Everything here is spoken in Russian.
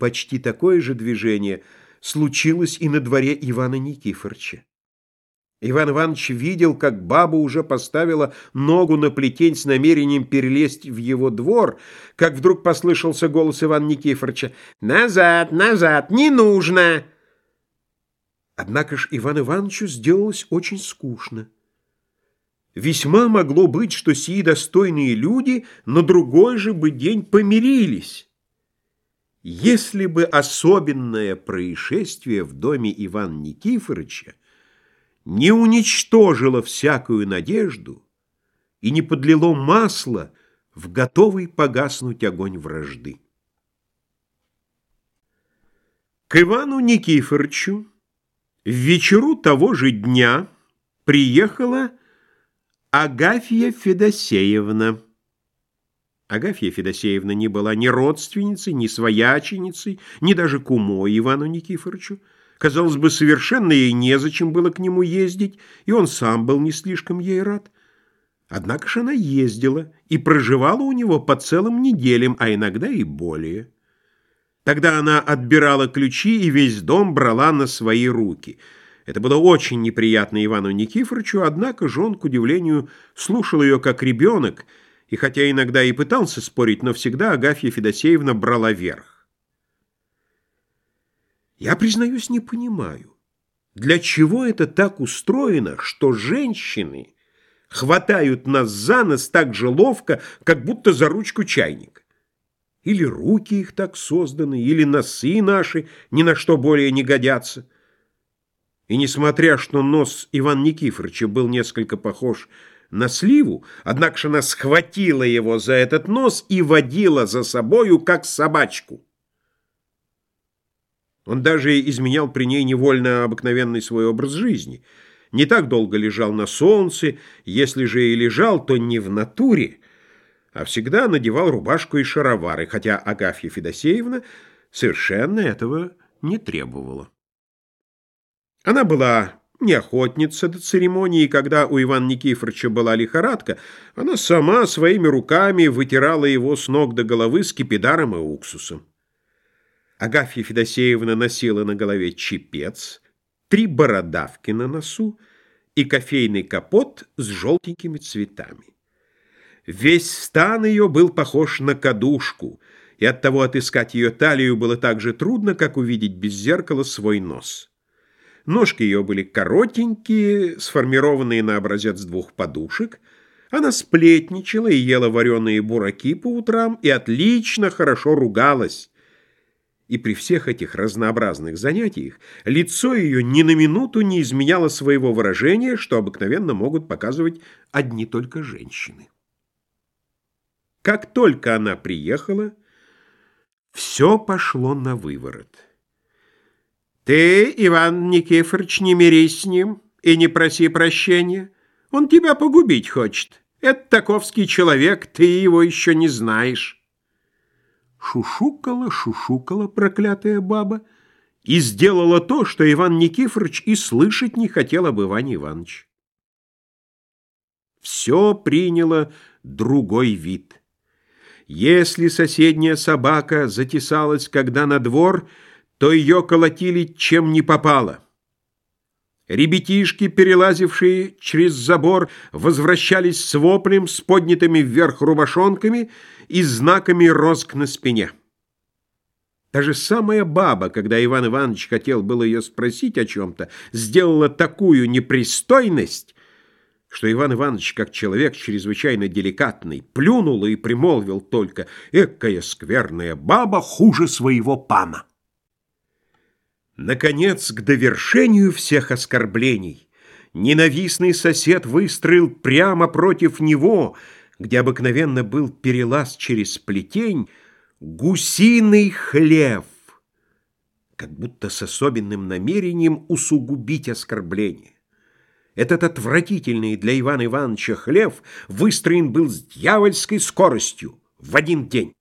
Почти такое же движение случилось и на дворе Ивана Никифоровича. Иван Иванович видел, как баба уже поставила ногу на плетень с намерением перелезть в его двор, как вдруг послышался голос Ивана Никифоровича «Назад, назад, не нужно!» Однако ж Иван Ивановичу сделалось очень скучно. Весьма могло быть, что сии достойные люди на другой же бы день помирились. Если бы особенное происшествие в доме Ивана Никифоровича не уничтожило всякую надежду и не подлило масло в готовый погаснуть огонь вражды. К Ивану Никифоровичу в вечеру того же дня приехала Агафья Федосеевна. Агафья Федосеевна не была ни родственницей, ни свояченицей, ни даже кумой Ивану Никифоровичу. Казалось бы, совершенно ей незачем было к нему ездить, и он сам был не слишком ей рад. Однако же она ездила и проживала у него по целым неделям, а иногда и более. Тогда она отбирала ключи и весь дом брала на свои руки. Это было очень неприятно Ивану Никифоровичу, однако же он, к удивлению, слушал ее как ребенок, и хотя иногда и пытался спорить, но всегда Агафья Федосеевна брала верх. Я, признаюсь, не понимаю, для чего это так устроено, что женщины хватают нас за нос так же ловко, как будто за ручку чайника. Или руки их так созданы, или носы наши ни на что более не годятся. И несмотря, что нос Ивана Никифоровича был несколько похож на сливу, однако же она схватила его за этот нос и водила за собою, как собачку. Он даже изменял при ней невольно обыкновенный свой образ жизни. Не так долго лежал на солнце, если же и лежал, то не в натуре, а всегда надевал рубашку и шаровары, хотя Агафья Федосеевна совершенно этого не требовала. Она была не охотница до церемонии, когда у Ивана Никифоровича была лихорадка, она сама своими руками вытирала его с ног до головы скипидаром и уксусом. Агафья Федосеевна носила на голове чепец, три бородавки на носу и кофейный капот с желтенькими цветами. Весь стан ее был похож на кадушку, и оттого отыскать ее талию было так же трудно, как увидеть без зеркала свой нос. Ножки ее были коротенькие, сформированные на образец двух подушек. Она сплетничала и ела вареные бураки по утрам и отлично хорошо ругалась, и при всех этих разнообразных занятиях лицо ее ни на минуту не изменяло своего выражения, что обыкновенно могут показывать одни только женщины. Как только она приехала, все пошло на выворот. «Ты, Иван Никифорович, не мирись с ним и не проси прощения. Он тебя погубить хочет. Это таковский человек, ты его еще не знаешь». Шушукала, шушукала проклятая баба и сделала то, что Иван Никифорович и слышать не хотел об Иване Ивановиче. Все приняло другой вид. Если соседняя собака затесалась когда на двор, то ее колотили чем не попало. Ребятишки, перелазившие через забор, возвращались с воплем, с поднятыми вверх рубашонками и знаками розг на спине. Даже самая баба, когда Иван Иванович хотел было ее спросить о чем-то, сделала такую непристойность, что Иван Иванович, как человек чрезвычайно деликатный, плюнул и примолвил только «Экая скверная баба хуже своего пана». Наконец, к довершению всех оскорблений, ненавистный сосед выстроил прямо против него, где обыкновенно был перелаз через плетень, гусиный хлев, как будто с особенным намерением усугубить оскорбление. Этот отвратительный для Ивана Ивановича хлев выстроен был с дьявольской скоростью в один день.